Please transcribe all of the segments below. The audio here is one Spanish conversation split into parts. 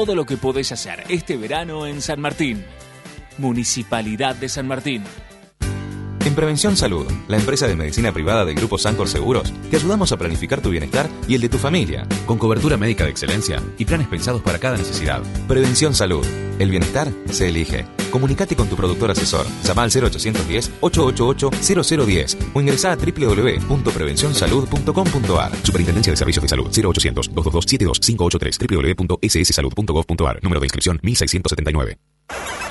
todo lo que podés hacer este verano en San Martín. Municipalidad de San Martín. En Prevención Salud, la empresa de medicina privada del Grupo Sancor Seguros, te ayudamos a planificar tu bienestar y el de tu familia, con cobertura médica de excelencia y planes pensados para cada necesidad. Prevención Salud, el bienestar se elige. Comunicate con tu productor asesor. Llama al 0810-888-0010 o ingresa a www.prevencionsalud.com.ar. Superintendencia de Servicios de Salud 0800-222-72583 www.sssalud.gov.ar. Número de inscripción 1679.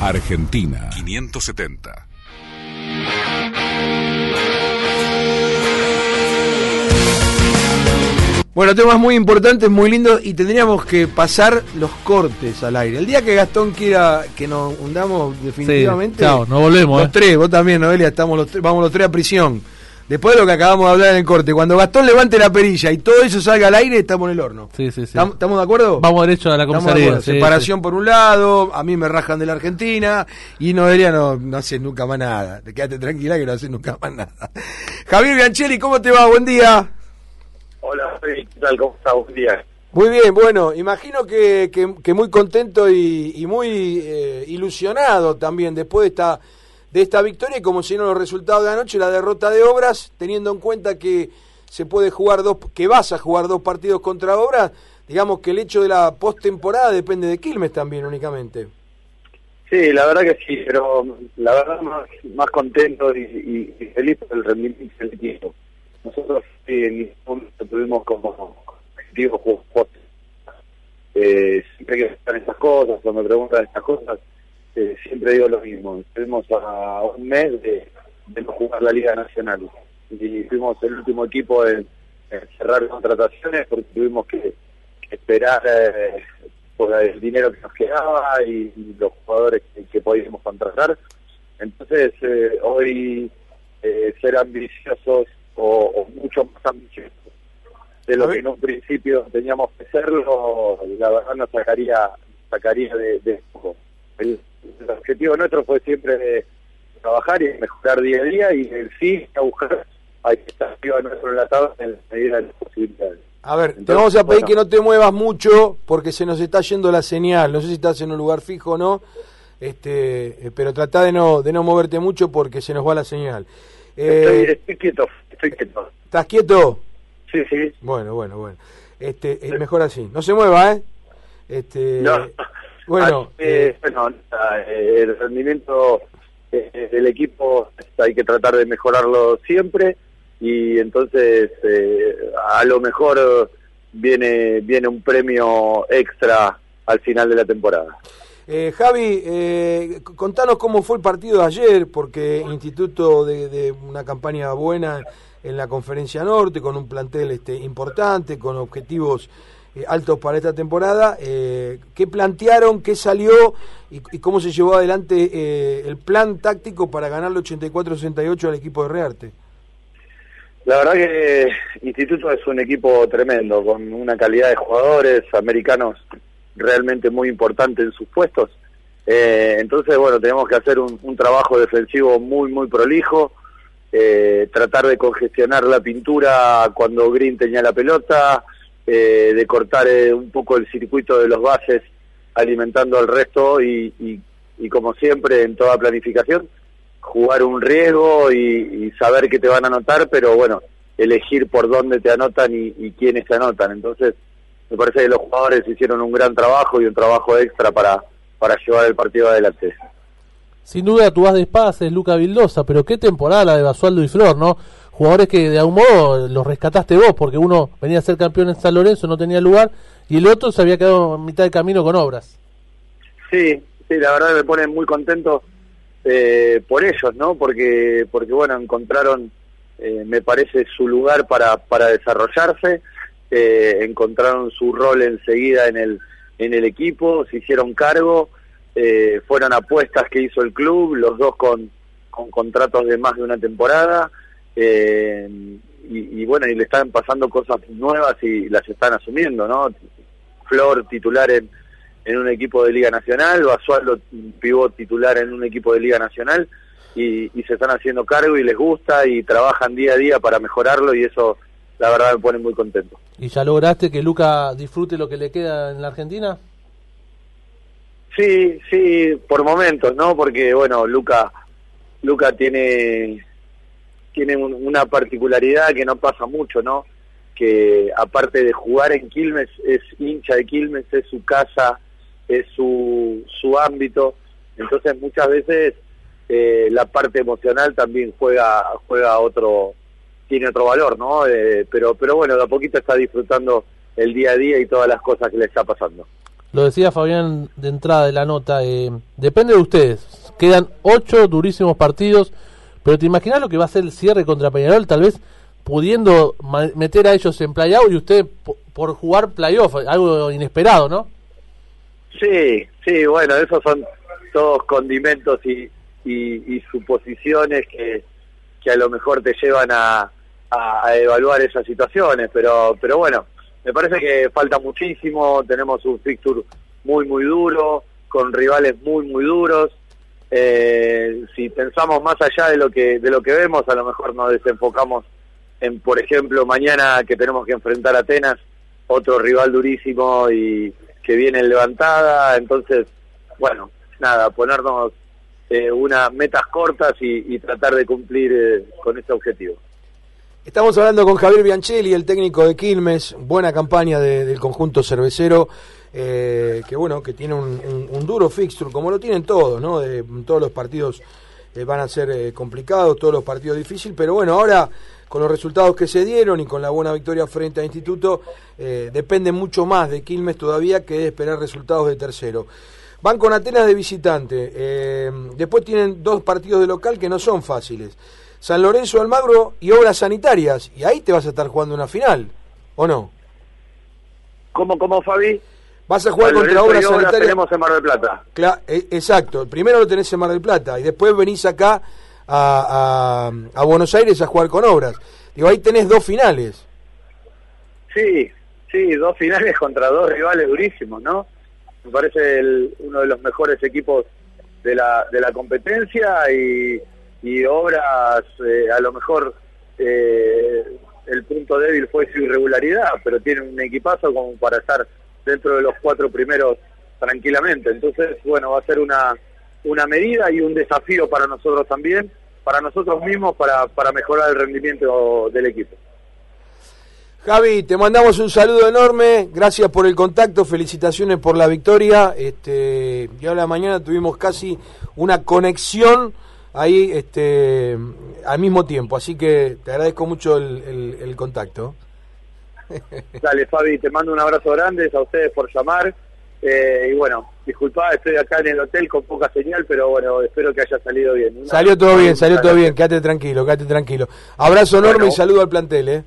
Argentina 570. Bueno, temas muy importantes, muy lindos y tendríamos que pasar los cortes al aire. El día que Gastón quiera que nos hundamos definitivamente. Sí, chao, nos volvemos. Los eh. tres, vos también, Noelia, estamos los tres, vamos los tres a prisión. Después de lo que acabamos de hablar en el corte, cuando Gastón levante la perilla y todo eso salga al aire, estamos en el horno. Sí, sí, sí. ¿Estamos de acuerdo? Vamos derecho a la de comisaría. sí, Separación por un lado, a mí me rajan de la Argentina y Noelia no, no hace nunca más nada. Te quédate tranquila que no hace nunca más nada. Javier Biancheli, ¿cómo te va? Buen día. Hola, ¿qué tal? ¿Cómo estás? Buen día. Muy bien, bueno, imagino que, que, que muy contento y, y muy eh, ilusionado también después de esta de esta victoria y como si no los resultados de anoche, la derrota de Obras, teniendo en cuenta que se puede jugar dos, que vas a jugar dos partidos contra Obras, digamos que el hecho de la postemporada depende de Quilmes también únicamente. Sí, la verdad que sí, pero la verdad más, contento y, feliz por el rendimiento equipo. Nosotros sí, en ningún momento tuvimos como objetivo jugar. Eh, siempre que están estas cosas, cuando me preguntan estas cosas, eh, siempre digo lo mismo. Estuvimos a un mes de, de no jugar la Liga Nacional y fuimos el último equipo en, en cerrar contrataciones porque tuvimos que, que esperar eh, por el dinero que nos quedaba y, y los jugadores que, que podíamos contratar. Entonces, eh, hoy eh, ser ambiciosos o, o mucho más ambiciosos de lo que en un principio teníamos que serlo, la verdad nos sacaría, sacaría de, de poco. Objetivo nuestro fue siempre de trabajar y mejorar día a día y el sí a buscar hay que estar arriba nuestro en la tabla en la medida de las posibilidades. A ver, te vamos a pedir bueno. que no te muevas mucho porque se nos está yendo la señal. No sé si estás en un lugar fijo o no, este, eh, pero trata de no de no moverte mucho porque se nos va la señal. Estoy, Eh, estoy quieto, estoy quieto. ¿Estás quieto? Sí, sí. Bueno, bueno, bueno. Este, es mejor así. No se mueva, ¿eh? Este, No. Bueno, eh, bueno, eh, el rendimiento eh, del equipo hay que tratar de mejorarlo siempre y entonces eh, a lo mejor viene viene un premio extra al final de la temporada. Eh, Javi, eh, contanos cómo fue el partido de ayer, porque Instituto de, de una campaña buena en la Conferencia Norte, con un plantel este, importante, con objetivos eh, altos para esta temporada. Eh, ¿Qué plantearon, qué salió y, cómo se llevó adelante eh, el plan táctico para ganarle 84-68 al equipo de Rearte? La verdad que Instituto es un equipo tremendo, con una calidad de jugadores americanos realmente muy importante en sus puestos. Eh, entonces, bueno, tenemos que hacer un, un trabajo defensivo muy, muy prolijo, eh, tratar de congestionar la pintura cuando Green tenía la pelota, eh, de cortar eh, un poco el circuito de los bases alimentando al resto y, y, y como siempre en toda planificación, jugar un riesgo y, saber que te van a anotar, pero bueno, elegir por dónde te anotan y, quiénes te anotan. Entonces, me parece que los jugadores hicieron un gran trabajo y un trabajo extra para, para llevar el partido adelante. Sin duda tú vas de Luca Vildosa, pero qué temporada de Basualdo y Flor, ¿no? Jugadores que de algún modo los rescataste vos, porque uno venía a ser campeón en San Lorenzo, no tenía lugar, y el otro se había quedado en mitad de camino con obras. Sí, sí, la verdad me pone muy contento eh, por ellos, ¿no? Porque, porque bueno, encontraron, eh, me parece, su lugar para, para desarrollarse, eh, encontraron su rol enseguida en el, en el equipo, se hicieron cargo, eh, fueron apuestas que hizo el club, los dos con, con contratos de más de una temporada, eh, y, y bueno, y le están pasando cosas nuevas y las están asumiendo, ¿no? Flor titular en, en un equipo de Liga Nacional, Basualdo pivot titular en un equipo de Liga Nacional, y, y se están haciendo cargo y les gusta y trabajan día a día para mejorarlo y eso la verdad me pone muy contento. ¿Y ya lograste que Luca disfrute lo que le queda en la Argentina? Sí, sí, por momentos, ¿no? Porque, bueno, Luca, Luca tiene, tiene un- una particularidad que no pasa mucho, ¿no? Que aparte de jugar en Quilmes, es hincha de Quilmes, es su casa, es su, su ámbito. Entonces, muchas veces eh, la parte emocional también juega, juega otro, tiene otro valor, ¿no? Eh, pero, pero bueno, de a poquito está disfrutando el día a día y todas las cosas que le está pasando. Lo decía Fabián de entrada de la nota, eh, depende de ustedes. Quedan ocho durísimos partidos, pero ¿te imaginas lo que va a ser el cierre contra Peñarol? Tal vez pudiendo meter a ellos en playoff y usted po- por jugar playoff, algo inesperado, ¿no? Sí, sí, bueno, esos son todos condimentos y, y, y suposiciones que, que a lo mejor te llevan a, a, a evaluar esas situaciones, pero, pero bueno, me parece que falta muchísimo, tenemos un fixture muy, muy duro, con rivales muy, muy duros. Eh, si pensamos más allá de lo que de lo que vemos, a lo mejor nos desenfocamos en, por ejemplo, mañana que tenemos que enfrentar a Atenas, otro rival durísimo y que viene en levantada, entonces, bueno, nada, ponernos eh, unas metas cortas y, y tratar de cumplir eh, con ese objetivo. Estamos hablando con Javier Bianchelli, el técnico de Quilmes, buena campaña de- del conjunto cervecero, eh, que bueno, que tiene un, duro fixture, como lo tienen todos, ¿no? De- todos los partidos eh, van a ser eh, complicados, todos los partidos difíciles, pero bueno, ahora con los resultados que se dieron y con la buena victoria frente a Instituto, depende mucho más de Quilmes todavía que de esperar resultados de tercero. Van con Atenas de visitante, después tienen dos partidos de local que no son fáciles. San Lorenzo Almagro y Obras Sanitarias. Y ahí te vas a estar jugando una final, ¿o no? ¿Cómo, cómo Fabi? Vas a jugar San contra Obras y Obras Sanitarias. tenemos en Mar del Plata. Cla- eh, exacto, primero lo tenés en Mar del Plata y después venís acá a, a- a Buenos Aires a jugar con Obras. Digo, ahí tenés dos finales. Sí, sí, dos finales contra dos rivales durísimos, ¿no? Me parece el- uno de los mejores equipos de la, de la competencia y, y Obras, eh, a lo mejor eh, el punto débil fue su irregularidad, pero tiene un equipazo como para estar dentro de los cuatro primeros tranquilamente. Entonces, bueno, va a ser una, una medida y un desafío para nosotros también, para nosotros mismos, para, para mejorar el rendimiento del equipo. Javi, te mandamos un saludo enorme, gracias por el contacto, felicitaciones por la victoria. Este, y ahora mañana tuvimos casi una conexión ahí este, al mismo tiempo, así que te agradezco mucho el, el- el contacto. Dale, Fabi, te mando un abrazo grande, a ustedes por llamar. Eh, y bueno, disculpa, estoy acá en el hotel con poca señal, pero bueno, espero que haya salido bien. Una- Salió todo bien, salió todo bien, quédate tranquilo, quédate tranquilo. Abrazo enorme Bueno. y saludo al plantel, ¿eh?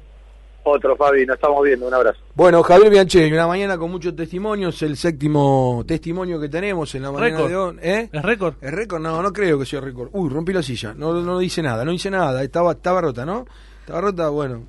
Otro, Fabi, nos estamos viendo, un abrazo. Bueno, Javier Bianchelli, una mañana con muchos testimonios, el séptimo testimonio que tenemos en la mañana de hoy. ¿Eh? ¿Es récord? ¿Es récord? No, no creo que sea récord. Uy, rompí la silla. No, no dice nada, no dice nada. Estaba, estaba rota, ¿no? Estaba rota, bueno.